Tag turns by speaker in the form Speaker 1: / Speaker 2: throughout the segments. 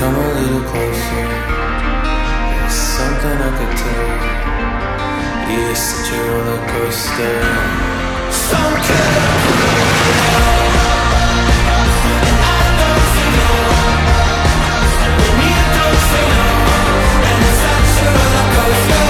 Speaker 1: Come a little closer. There's something I could tell you. You're such a roller coaster. So good. Let's go.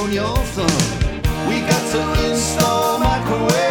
Speaker 2: on your thumb. We got to install microwave.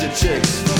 Speaker 2: to
Speaker 3: chicks.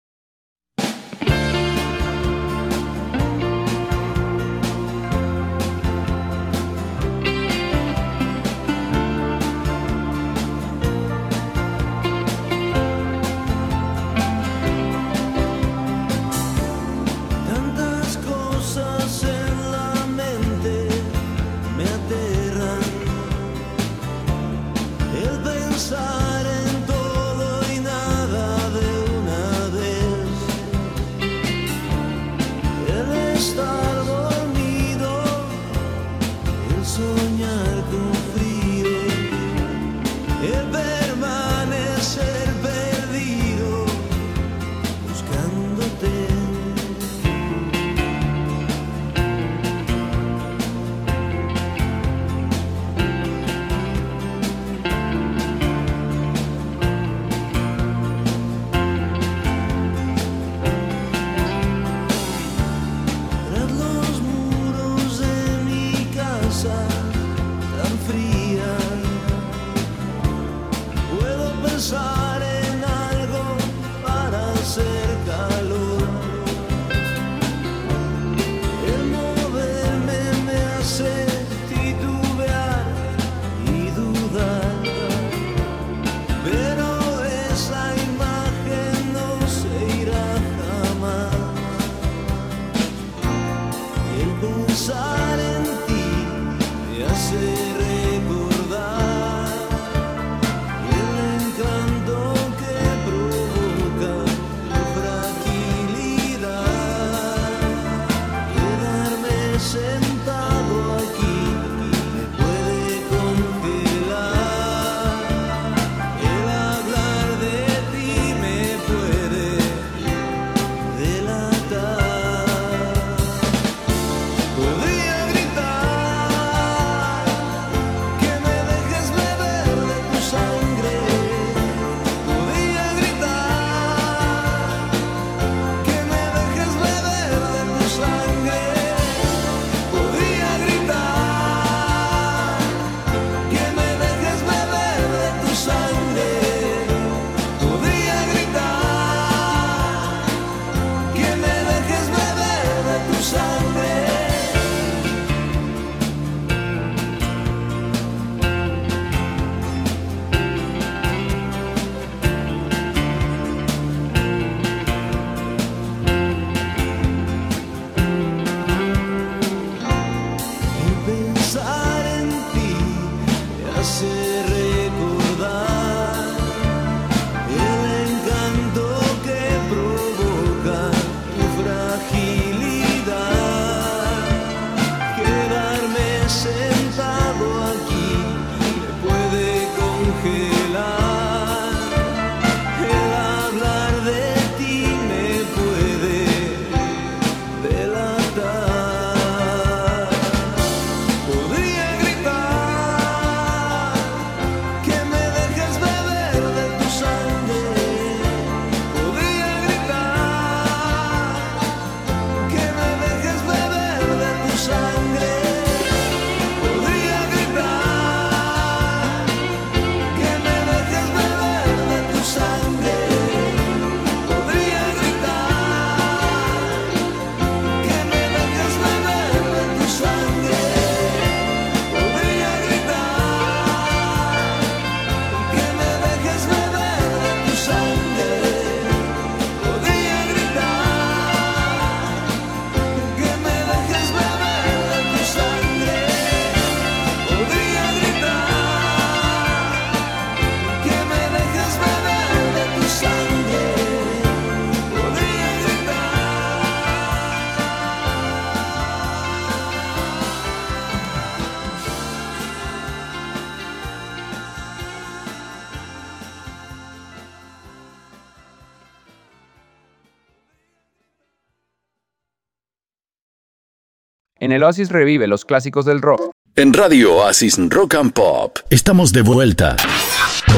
Speaker 4: En el
Speaker 5: Oasis revive los clásicos del rock.
Speaker 6: En Radio Oasis Rock and Pop
Speaker 7: estamos de vuelta.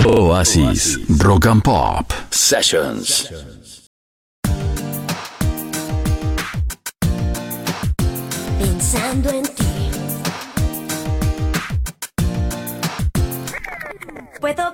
Speaker 7: Oasis Rock and Pop
Speaker 6: Sessions.
Speaker 8: Pensando en ti. Puedo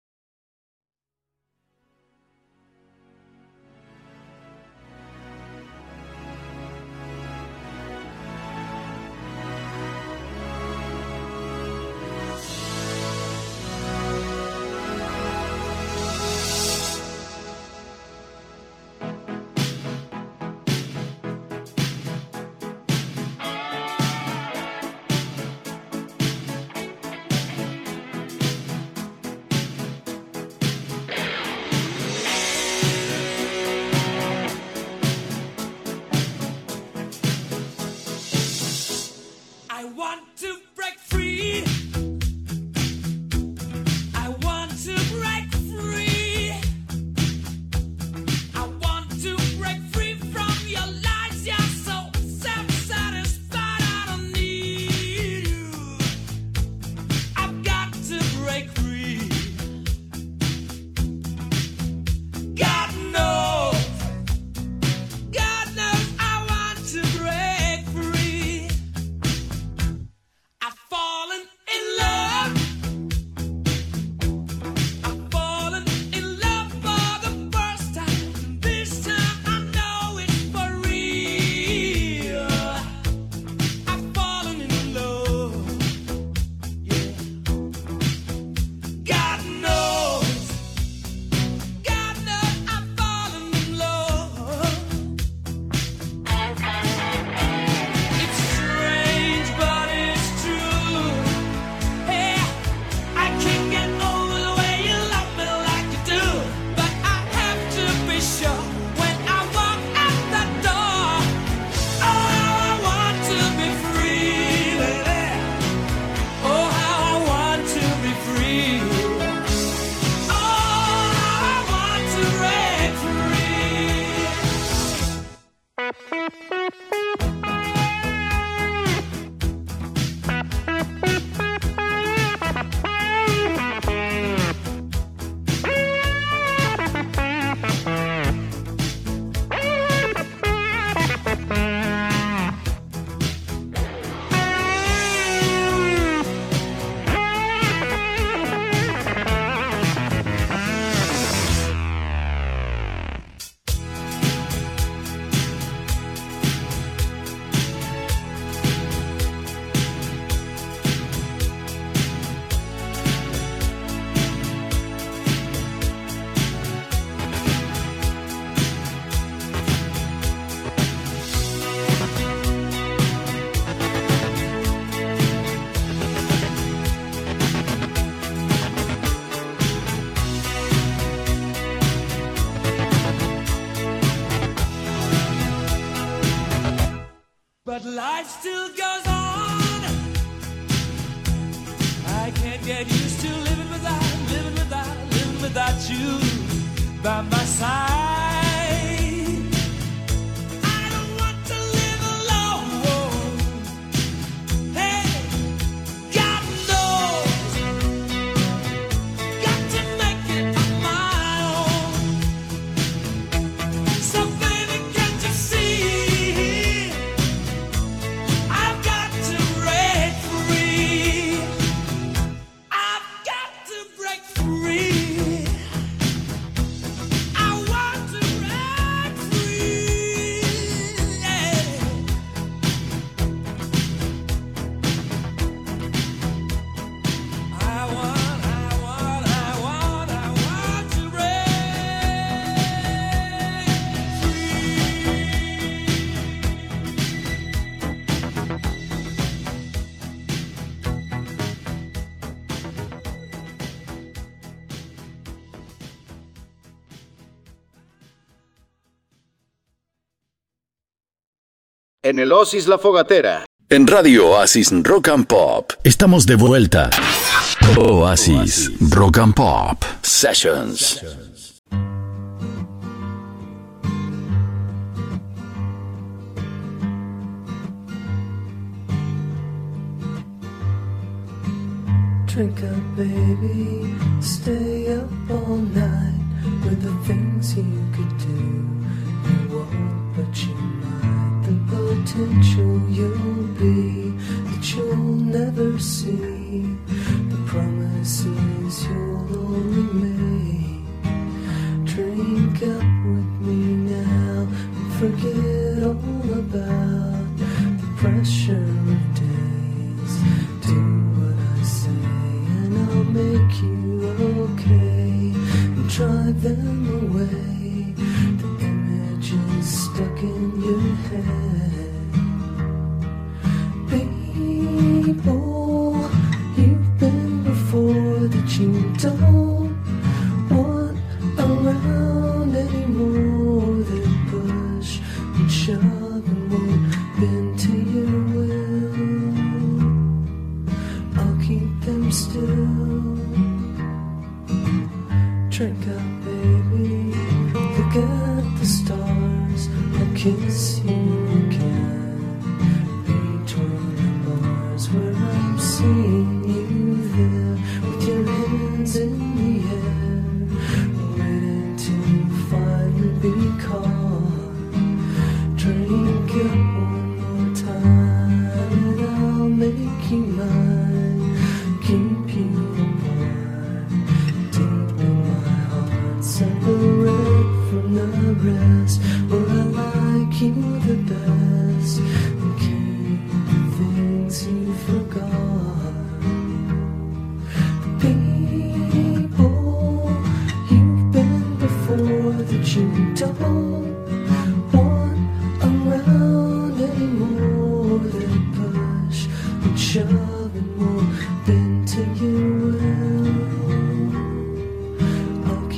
Speaker 9: en el Oasis La Fogatera.
Speaker 10: En Radio Oasis Rock and Pop.
Speaker 7: Estamos de vuelta. Oasis, Rock and Pop
Speaker 10: Sessions. Sessions.
Speaker 1: Drink up, baby. Stay up all night with the things you could do. You won't, but you potential you'll be that you'll never see. The promises you'll only make. Drink up with me now and forget all about the pressure of days. Do what I say and I'll make you okay. And drive them away. The images stuck in your head. to move.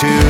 Speaker 2: to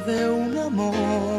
Speaker 11: de un amor.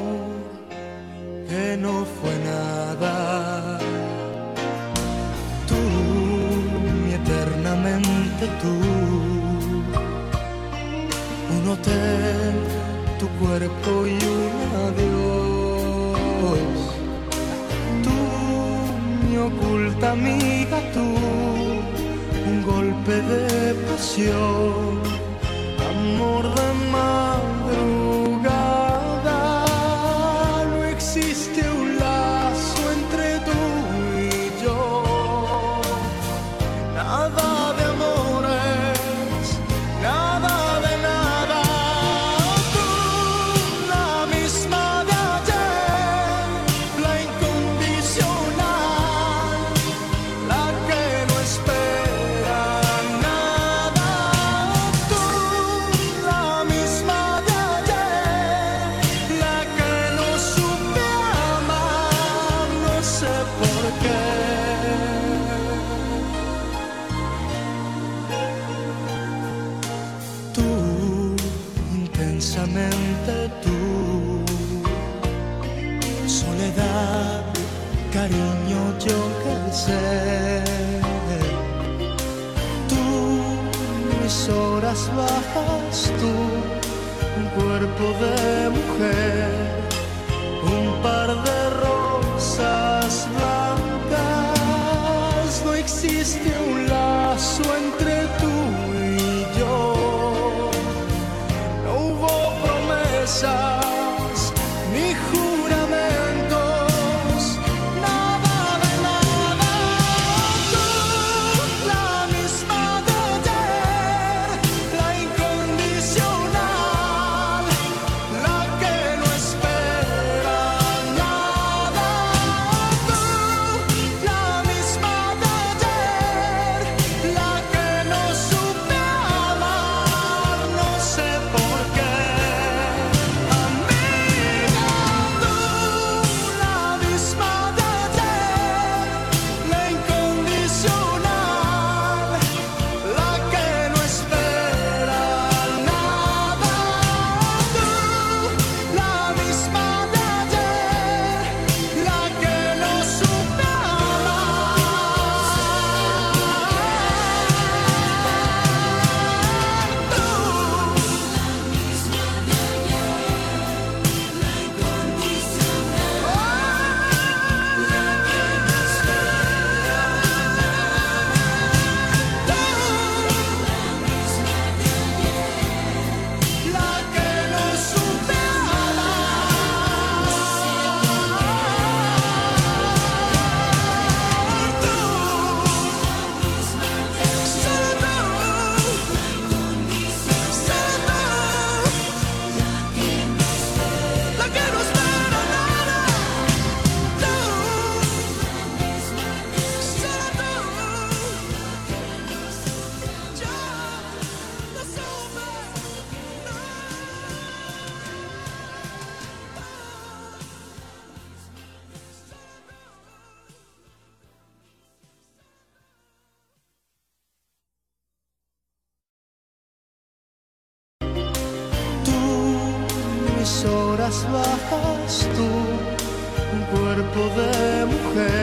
Speaker 11: trabajas tú,
Speaker 12: un cuerpo de mujer.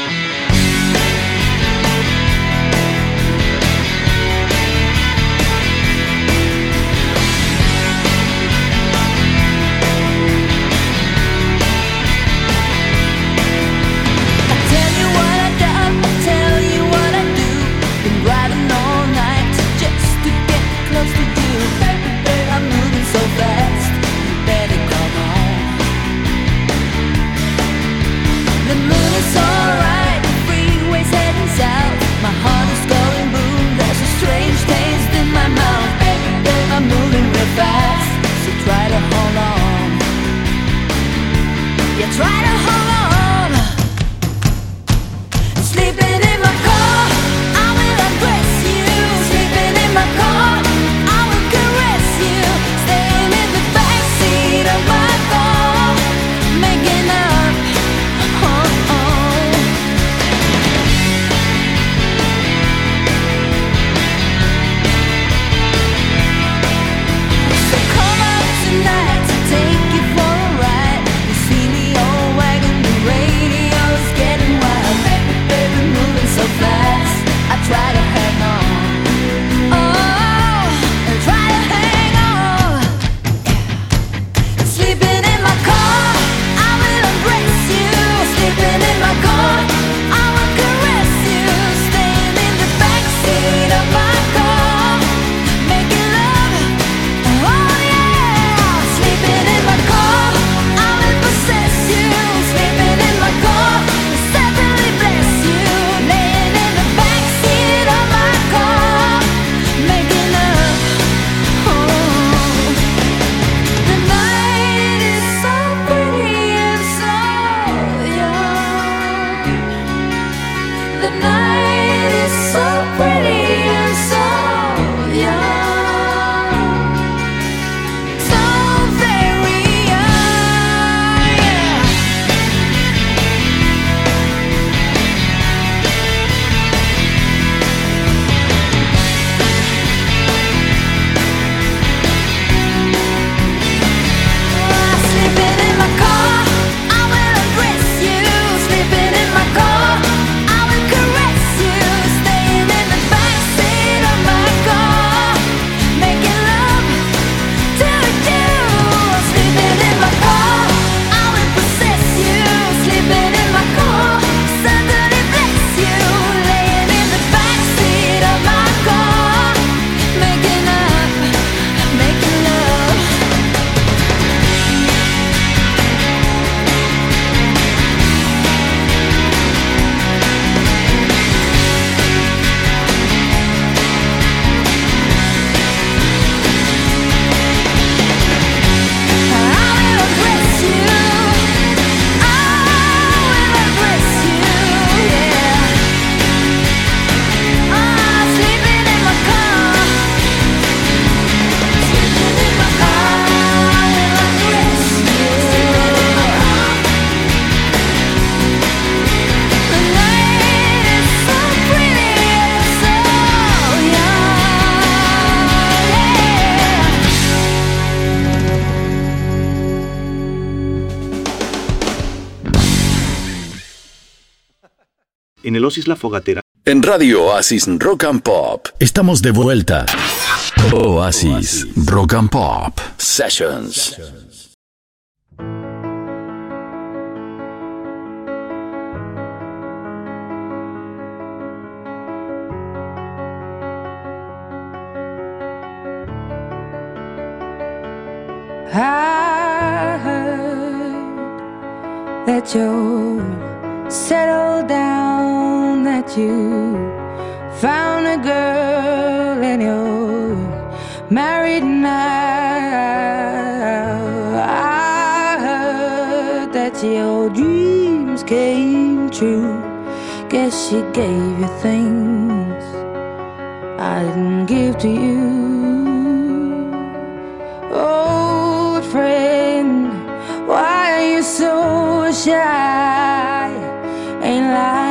Speaker 13: en el Oasis La Fogatera.
Speaker 10: En Radio Oasis Rock and Pop.
Speaker 7: Estamos de vuelta. Oasis, Rock and Pop
Speaker 10: Sessions.
Speaker 8: I heard that you settled down. that you found a girl and you're married now. I heard that your dreams came true. Guess she gave you things I didn't give to you. Old friend, why are you so shy? Ain't lying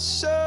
Speaker 14: So.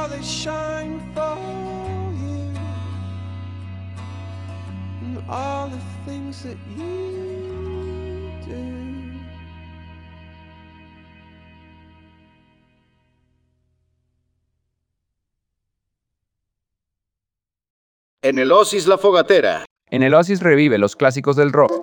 Speaker 2: how they shine for you and all the things that you do.
Speaker 15: En el Oasis La Fogatera.
Speaker 5: En el Oasis revive los clásicos del rock.